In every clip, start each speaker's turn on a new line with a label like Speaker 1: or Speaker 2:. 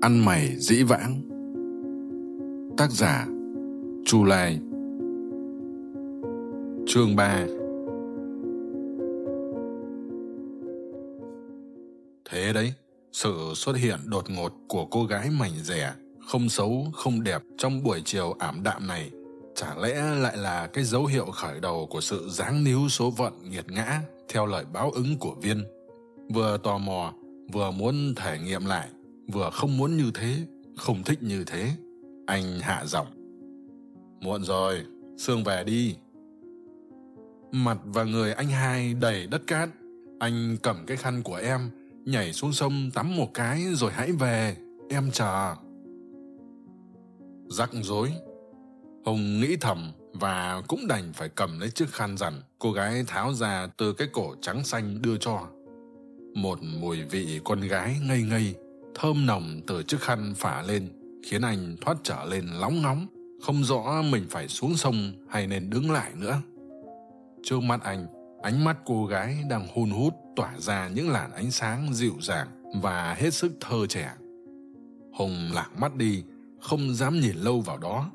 Speaker 1: ăn mày dĩ vãng. Tác giả, chu lai. Chương 3 thế đấy, sự xuất hiện đột ngột của cô gái mảnh rẻ, không xấu, không đẹp trong buổi chiều ảm đạm này, chả lẽ lại là cái dấu hiệu khởi đầu của sự giáng níu số phận nghiệt ngã theo lời báo ứng của viên. Vừa tò mò, vừa muốn thể nghiệm lại vừa không muốn như thế, không thích như thế, anh hạ giọng. Muộn rồi, sương về đi. Mặt và người anh hai đầy đất cát. Anh cầm cái khăn của em, nhảy xuống sông tắm một cái rồi hãy về. Em chờ. Rắc rối. Hùng nghĩ thầm và cũng đành phải cầm lấy chiếc khăn rằn cô gái tháo ra từ cái cổ trắng xanh đưa cho. Một mùi vị con gái ngây ngây thơm nồng từ chiếc khăn phả lên, khiến anh thoát trở lên lóng ngóng, không rõ mình phải xuống sông hay nên đứng lại nữa. Trước mắt anh, ánh mắt cô gái đang hun hút tỏa ra những làn ánh sáng dịu dàng và hết sức thơ trẻ. Hùng lạc mắt đi, không dám nhìn lâu vào đó.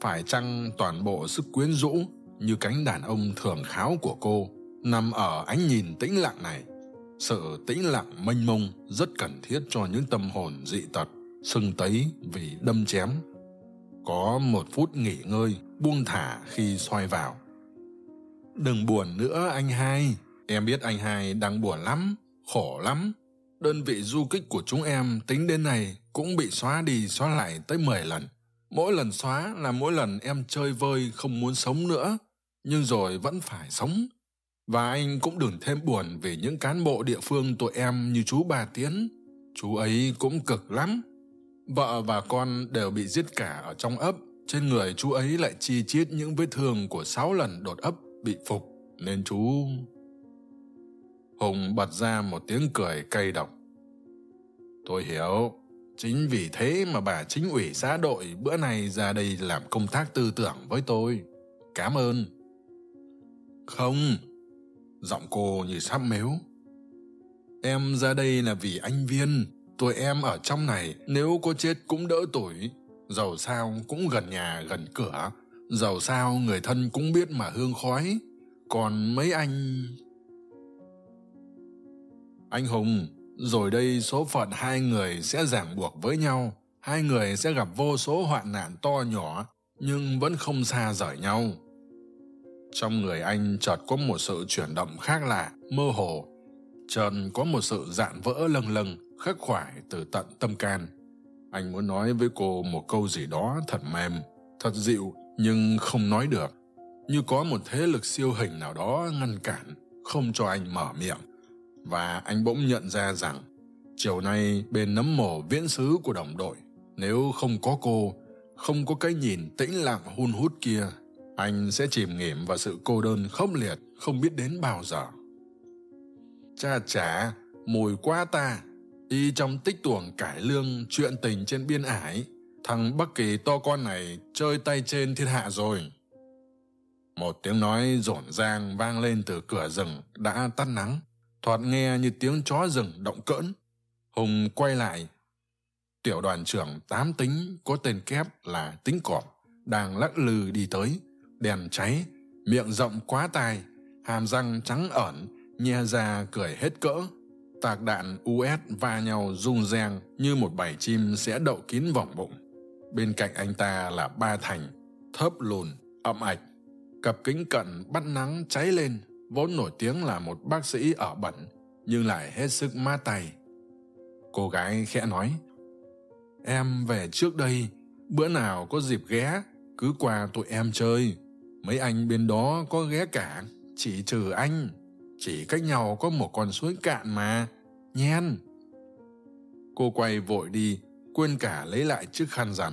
Speaker 1: Phải chăng toàn bộ sức quyến rũ như cánh đàn ông thường kháo của cô nằm ở ánh nhìn tĩnh lặng này? Sự tĩnh lặng mênh mông rất cần thiết cho những tâm hồn dị tật, sưng tấy vì đâm chém. Có một phút nghỉ ngơi, buông thả khi xoay vào. Đừng buồn nữa, anh hai. Em biết anh hai đang buồn lắm, khổ lắm. Đơn vị du kích của chúng em tính đến này cũng bị xóa đi, xóa lại tới mười lần. Mỗi lần xóa là mỗi lần em chơi vơi không muốn sống nữa, nhưng rồi vẫn phải sống và anh cũng đừng thêm buồn về những cán bộ địa phương tụi em như chú bà tiến. Chú ấy cũng cực lắm. Vợ và con đều bị giết cả ở trong ấp. Trên người chú ấy lại chi chít những vết thương của sáu lần đột ấp, bị phục. Nên chú hùng bật ra một tiếng cười cay độc. Tôi hiểu. Chính vì thế mà bà chính ủy xã đội bữa nay ra đây làm công tác tư tưởng với tôi. Cảm ơn. Không giọng cô như sắp mếu. Em ra đây là vì anh viên. Tụi em ở trong này, nếu có chết cũng đỡ tuổi. Dầu sao cũng gần nhà, gần cửa. Dầu sao người thân cũng biết mà hương khói. Còn mấy anh anh hùng, rồi đây số phận hai người sẽ ràng buộc với nhau. Hai người sẽ gặp vô số hoạn nạn to nhỏ, nhưng vẫn không xa rời nhau trong người anh chợt có một sự chuyển động khác lạ, mơ hồ. Chợt có một sự dạn vỡ lâng lâng, khắc khoải từ tận tâm can. Anh muốn nói với cô một câu gì đó thật mềm, thật dịu, nhưng không nói được. Như có một thế lực siêu hình nào đó ngăn cản, không cho anh mở miệng. Và anh bỗng nhận ra rằng, chiều nay bên nấm mồ viễn xứ của đồng đội, nếu không có cô, không có cái nhìn tĩnh lặng hun hút kia anh sẽ chìm nghỉm vào sự cô đơn khốc liệt, không biết đến bao giờ. Cha chả mùi quá ta. Y trong tích tuồng cải lương chuyện tình trên biên ải. Thằng bắc kỳ to con này chơi tay trên thiên hạ rồi. Một tiếng nói rộn ràng vang lên từ cửa rừng đã tắt nắng. Thoạt nghe như tiếng chó rừng động cỡn. Hùng quay lại. Tiểu đoàn trưởng tám tính có tên kép là tính cọp đang lắc lư đi tới đèn cháy, miệng rộng quá tai, hàm răng trắng ẩn nhe ra cười hết cỡ. Tạc đạn us va nhau rung reng như một bầy chim sẽ đậu kín vòng bụng. Bên cạnh anh ta là ba thành thấp lùn, ậm ạch. Cặp kính cận bắt nắng cháy lên, vốn nổi tiếng là một bác sĩ ở bẩn, nhưng lại hết sức ma tay. Cô gái khẽ nói, em về trước đây, bữa nào có dịp ghé, cứ qua tụi em chơi mấy anh bên đó có ghé cả chỉ trừ anh, chỉ cách nhau có một con suối cạn mà, nhen. Cô quay vội đi, quên cả lấy lại chiếc khăn rằn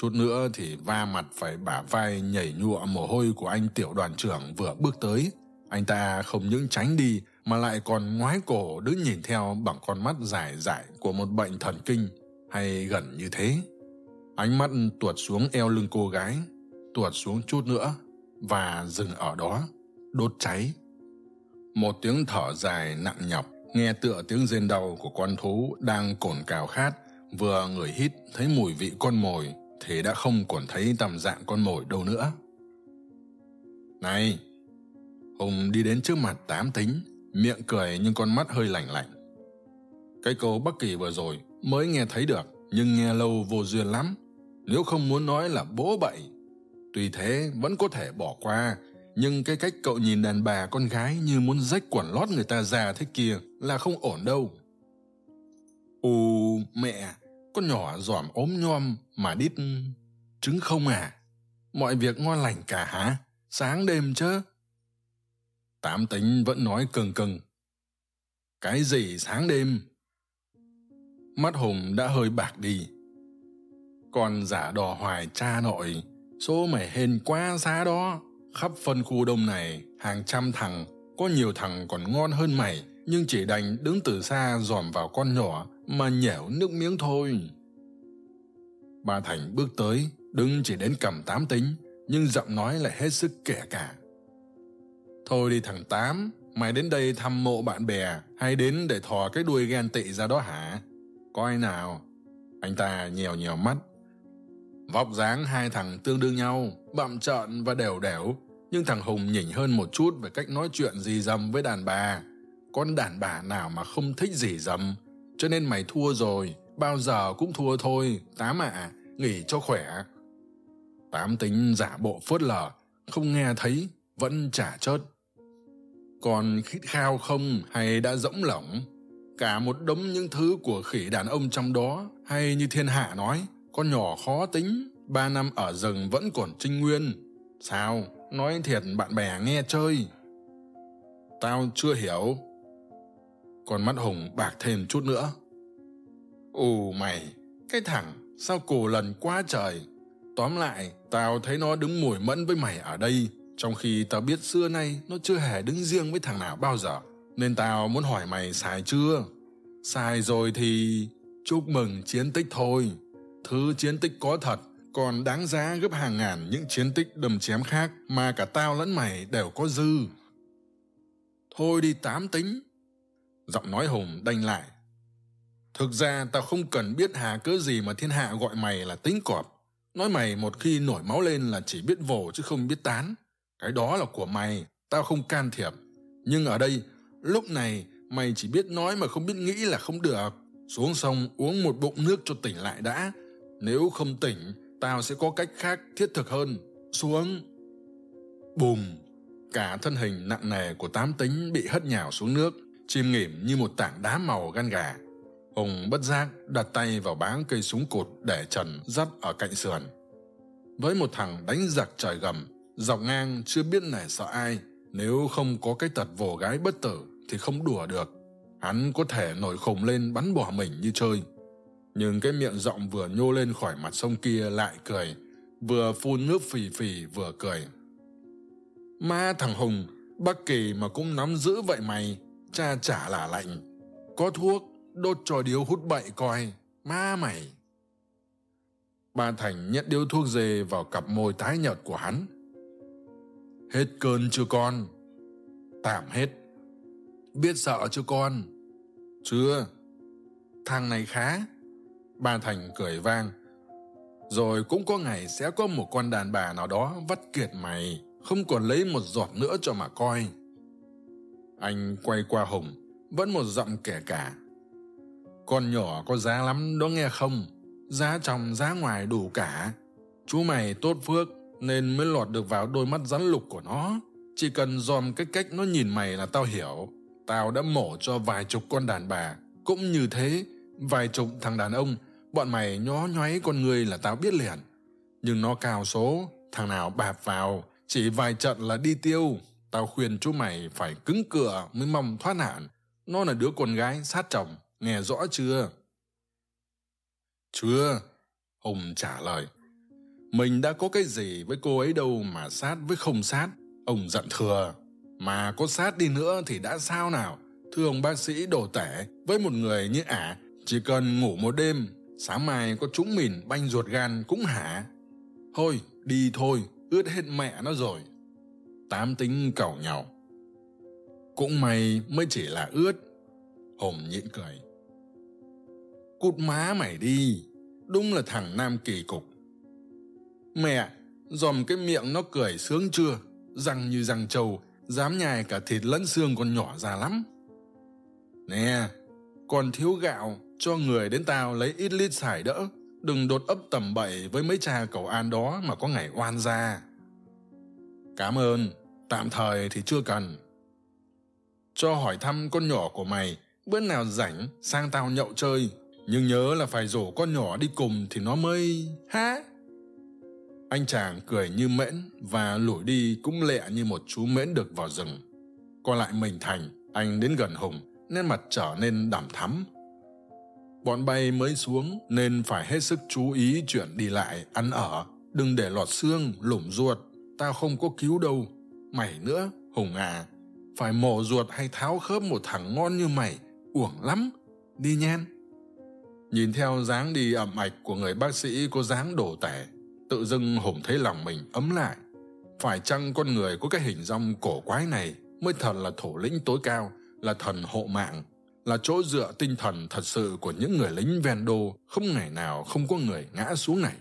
Speaker 1: chút nữa thì va mặt phải bả vai nhảy nhụa mồ hôi của anh tiểu đoàn trưởng vừa bước tới. Anh ta không những tránh đi, mà lại còn ngoái cổ đứng nhìn theo bằng con mắt dài dại của một bệnh thần kinh, hay gần như thế. Ánh mắt tuột xuống eo lưng cô gái, tuột xuống chút nữa và dừng ở đó, đốt cháy. Một tiếng thở dài nặng nhọc, nghe tựa tiếng rên đau của con thú đang cồn cào khát, vừa ngửi hít thấy mùi vị con mồi, thì đã không còn thấy tầm dạng con mồi đâu nữa. Này, hùng đi đến trước mặt tám tính, miệng cười nhưng con mắt hơi lạnh lạnh. Cái câu bắc kỳ vừa rồi mới nghe thấy được, nhưng nghe lâu vô duyên lắm. Nếu không muốn nói là bố bậy tuy thế, vẫn có thể bỏ qua. Nhưng cái cách cậu nhìn đàn bà con gái như muốn rách quần lót người ta già thế kia là không ổn đâu. Ù mẹ, con nhỏ giỏm ốm nhom mà đít trứng không à? Mọi việc ngon lành cả hả? Sáng đêm chứ tám tính vẫn nói cừng cừng. Cái gì sáng đêm? Mắt hùng đã hơi bạc đi. Còn giả đò hoài cha nội số mày hên quá xa đó. Khắp phân khu đông này, hàng trăm thằng, có nhiều thằng còn ngon hơn mày, nhưng chỉ đành đứng từ xa dòm vào con nhỏ mà nhẻo nước miếng thôi. Ba thành bước tới, đứng chỉ đến cầm tám tính, nhưng giọng nói lại hết sức kẻ cả. Thôi đi thằng tám, mày đến đây thăm mộ bạn bè, hay đến để thò cái đuôi ghen tị ra đó hả? Coi nào? Anh ta nhèo nhèo mắt vóc dáng hai thằng tương đương nhau bậm trợn và đều đẻo. Nhưng thằng hùng nhỉnh hơn một chút về cách nói chuyện gì dầm với đàn bà. Con đàn bà nào mà không thích gì dầm. Cho nên mày thua rồi bao giờ cũng thua thôi tám ạ à, nghỉ cho khỏe. Tám tính giả bộ phớt lờ không nghe thấy vẫn trả chớt. Còn khít khao không hay đã rỗng lỏng? Cả một đống những thứ của khỉ đàn ông trong đó hay như thiên hạ nói con nhỏ khó tính, ba năm ở rừng vẫn còn trinh nguyên. Sao? Nói thiệt, bạn bè nghe chơi. Tao chưa hiểu. Còn mắt hùng bạc thêm chút nữa. Ù mày, cái thằng, sao cổ lần quá trời? Tóm lại, tao thấy nó đứng mùi mẫn với mày ở đây, trong khi tao biết xưa nay nó chưa hề đứng riêng với thằng nào bao giờ. Nên tao muốn hỏi mày xài chưa? Sai rồi thì chúc mừng chiến tích thôi thứ chiến tích có thật, còn đáng giá gấp hàng ngàn những chiến tích đầm chém khác mà cả tao lẫn mày đều có dư. Thôi đi tám tính. Giọng nói hùng đanh lại. Thực ra tao không cần biết hà cớ gì mà thiên hạ gọi mày là tính cọp. Nói mày một khi nổi máu lên là chỉ biết vồ chứ không biết tán. Cái đó là của mày, tao không can thiệp. Nhưng ở đây, lúc này mày chỉ biết nói mà không biết nghĩ là không được. Xuống sông uống một bụng nước cho tỉnh lại đã nếu không tỉnh, tao sẽ có cách khác thiết thực hơn. Xuống. Bùm. Cả thân hình nặng nề của tám tính bị hất nhào xuống nước, chìm nghỉm như một tảng đá màu gan gà. Hùng bất giác đặt tay vào báng cây súng cột để trần dắt ở cạnh sườn. Với một thằng đánh giặc trời gầm, dọc ngang chưa biết nể sợ ai, nếu không có cái tật vồ gái bất tử thì không đùa được. Hắn có thể nổi khùng lên bắn bỏ mình như chơi nhưng cái miệng giọng vừa nhô lên khỏi mặt sông kia lại cười, vừa phun nước phì phì vừa cười. Ma thằng hùng, bắc kỳ mà cũng nắm giữ vậy mày, cha chả là lạnh. Có thuốc, đốt cho điếu hút bậy coi, ma mày. Ba thành nhét điếu thuốc dề vào cặp môi tái nhợt của hắn. Hết cơn chưa con? Tạm hết. Biết sợ chưa con? Chưa. Thằng này khá ba thành cười vang. Rồi cũng có ngày sẽ có một con đàn bà nào đó vắt kiệt mày, không còn lấy một giọt nữa cho mà coi. Anh quay qua hùng, vẫn một giọng kẻ cả. Con nhỏ có giá lắm, đó nghe không? Giá trong, giá ngoài đủ cả. Chú mày tốt phước, nên mới lọt được vào đôi mắt rắn lục của nó. Chỉ cần dòm cái cách nó nhìn mày là tao hiểu. Tao đã mổ cho vài chục con đàn bà. Cũng như thế, vài chục thằng đàn ông bọn mày nhó nhoáy con người là tao biết liền. Nhưng nó cao số, thằng nào bạp vào, chỉ vài trận là đi tiêu. Tao khuyên chú mày phải cứng cửa mới mong thoát nạn. Nó là đứa con gái sát chồng, nghe rõ chưa? Chưa, hùng trả lời. Mình đã có cái gì với cô ấy đâu mà sát với không sát? Ông giận thừa. Mà có sát đi nữa thì đã sao nào? Thưa ông bác sĩ đồ tể, với một người như ả, chỉ cần ngủ một đêm sáng mai có trúng mìn, banh ruột gan cũng hả? Thôi, đi thôi, ướt hết mẹ nó rồi. Tám tính cẩu nhau. Cũng may mới chỉ là ướt. Hùng nhịn cười. Cút má mày đi, đúng là thằng nam kỳ cục. Mẹ, dòm cái miệng nó cười sướng chưa? Răng như răng trâu, dám nhai cả thịt lẫn xương con nhỏ ra lắm. Nè còn thiếu gạo cho người đến tao lấy ít lít xài đỡ. Đừng đột ấp tầm bậy với mấy cha cầu an đó mà có ngày oan ra cảm ơn, tạm thời thì chưa cần. Cho hỏi thăm con nhỏ của mày, bữa nào rảnh sang tao nhậu chơi. Nhưng nhớ là phải rủ con nhỏ đi cùng thì nó mới há. Anh chàng cười như mễn và lủi đi cũng lẹ như một chú mễn được vào rừng. Còn lại mình thành, anh đến gần hùng nên mặt trở nên đằm thắm. Bọn bay mới xuống nên phải hết sức chú ý chuyện đi lại, ăn ở. Đừng để lọt xương, lủng ruột. Tao không có cứu đâu. Mày nữa, hùng à. Phải mổ ruột hay tháo khớp một thằng ngon như mày, uổng lắm. Đi nhen. Nhìn theo dáng đi ẩm ạch của người bác sĩ có dáng đổ tẻ, tự dưng hùng thấy lòng mình ấm lại. Phải chăng con người có cái hình dong cổ quái này mới thật là thủ lĩnh tối cao? Là thần hộ mạng, là chỗ dựa tinh thần thật sự của những người lính ven đô không ngày nào không có người ngã xuống này.